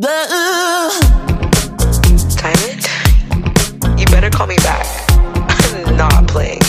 Diamond, you better call me back. I'm not playing.